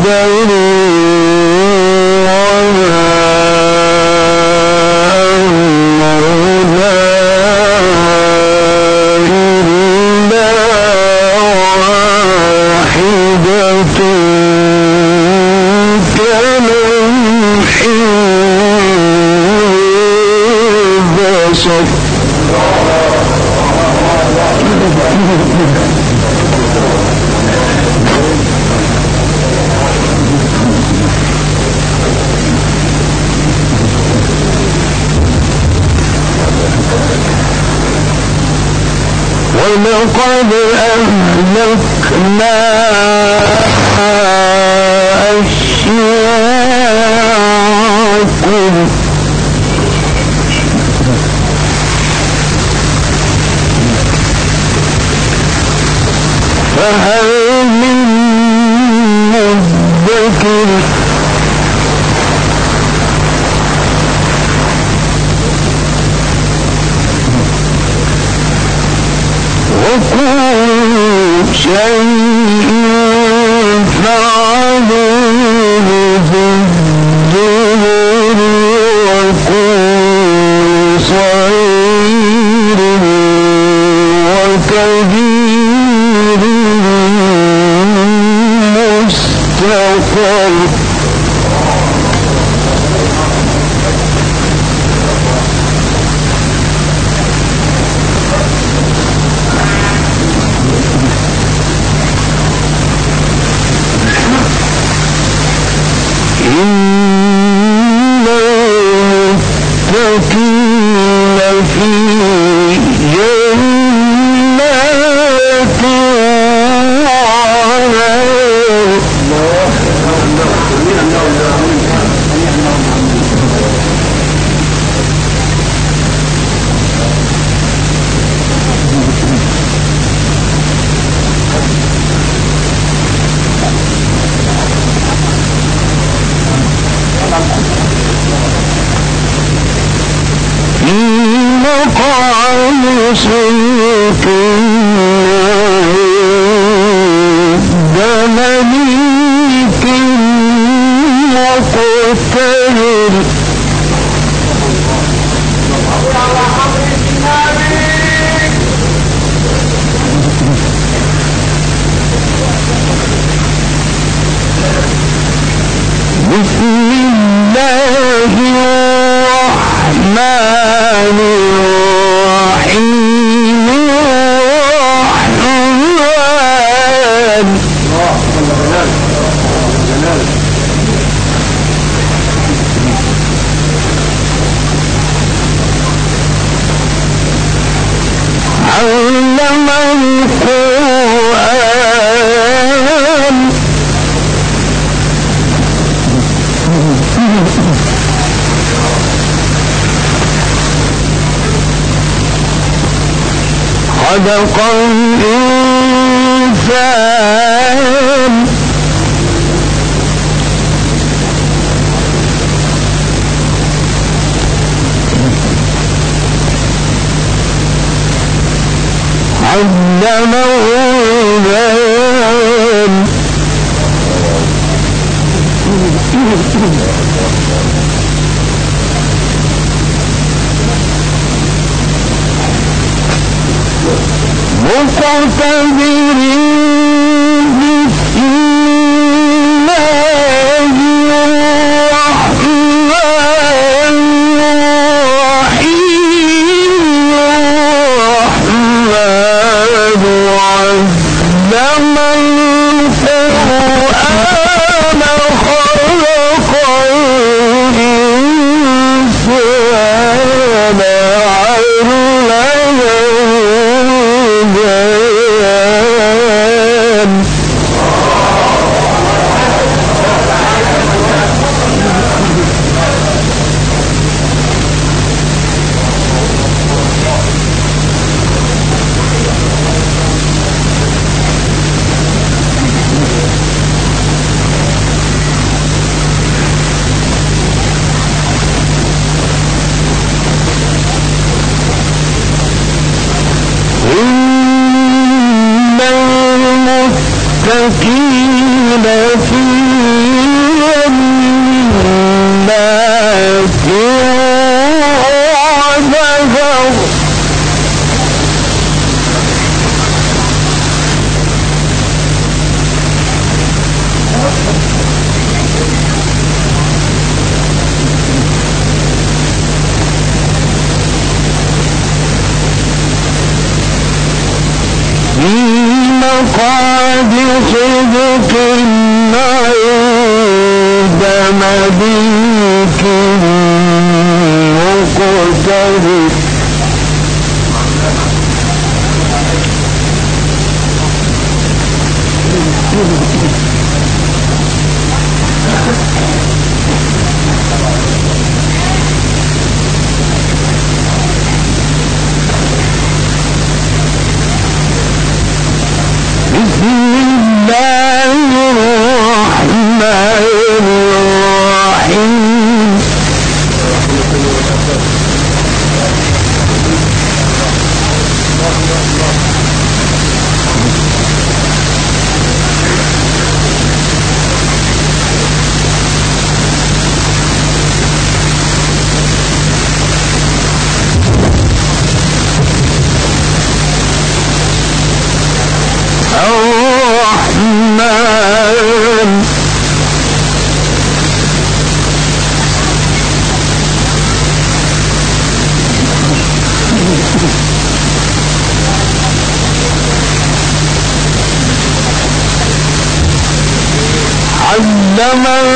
ولقد أهلكنا أشياءكم لن صدق صادق he القرآن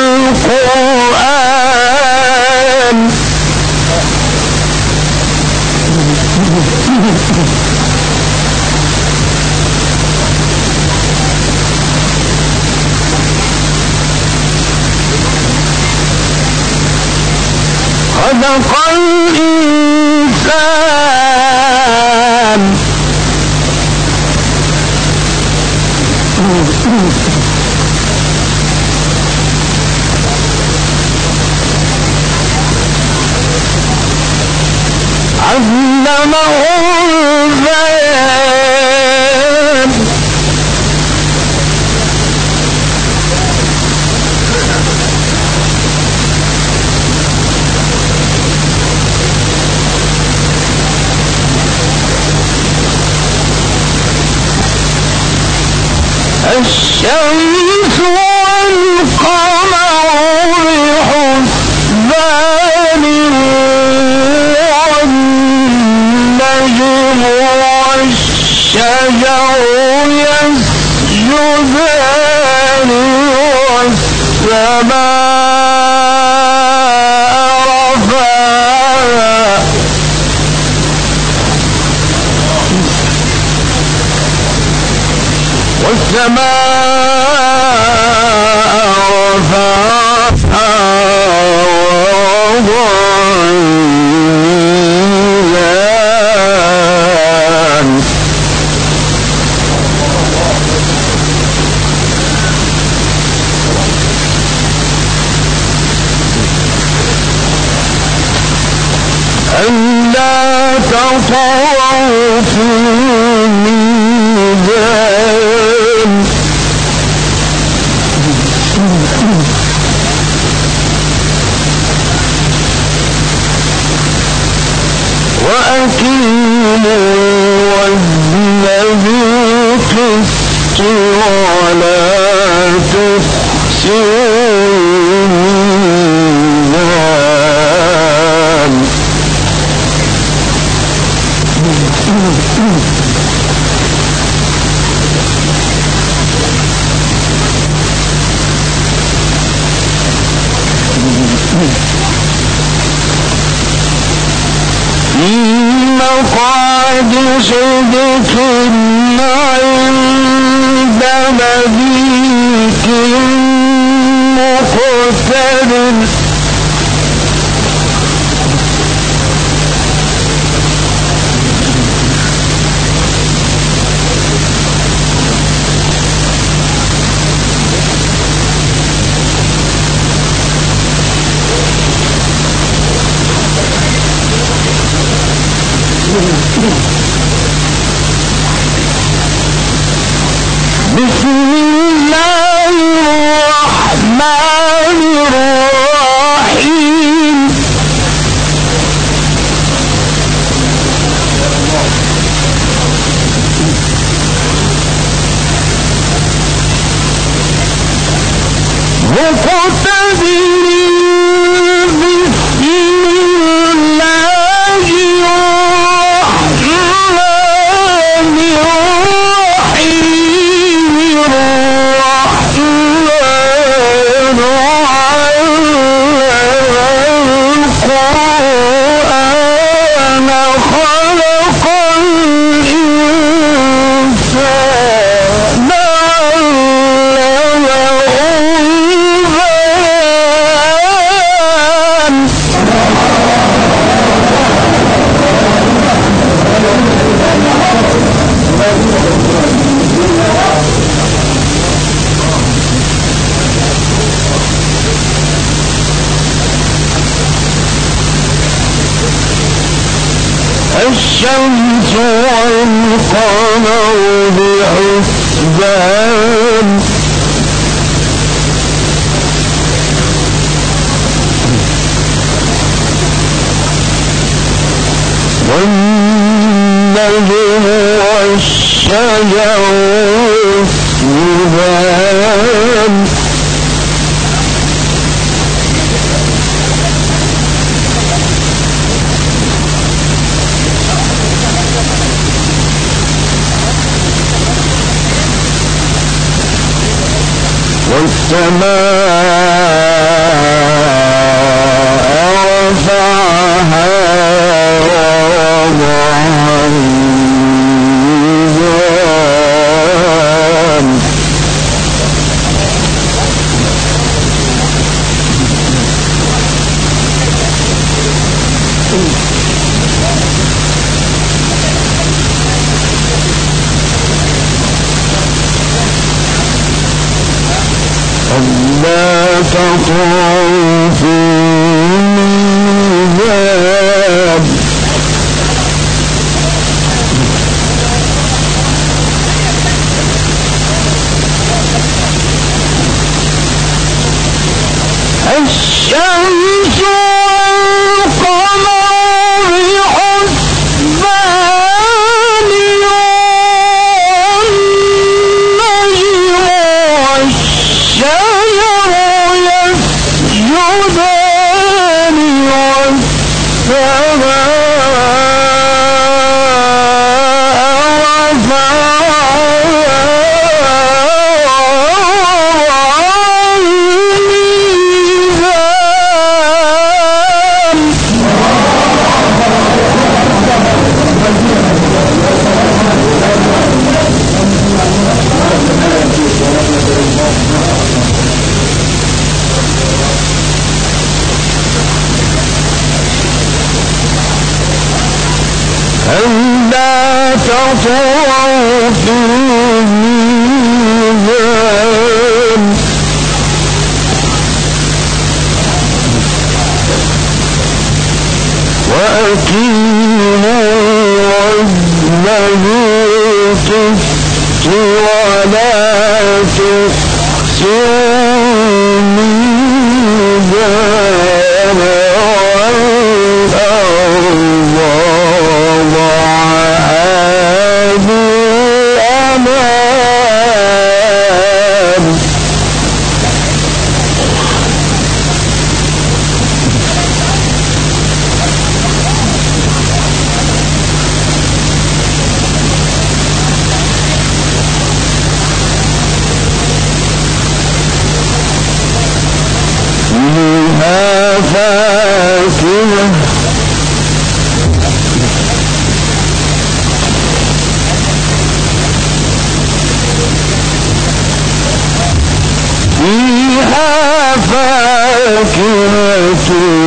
الشمس والقمر بحسبان والنجم والشجر يسجدان والسماء Oh. القسط ولا تفسد إن قد صدق seven والنجم والشجر يسجدان 相救 فاكهة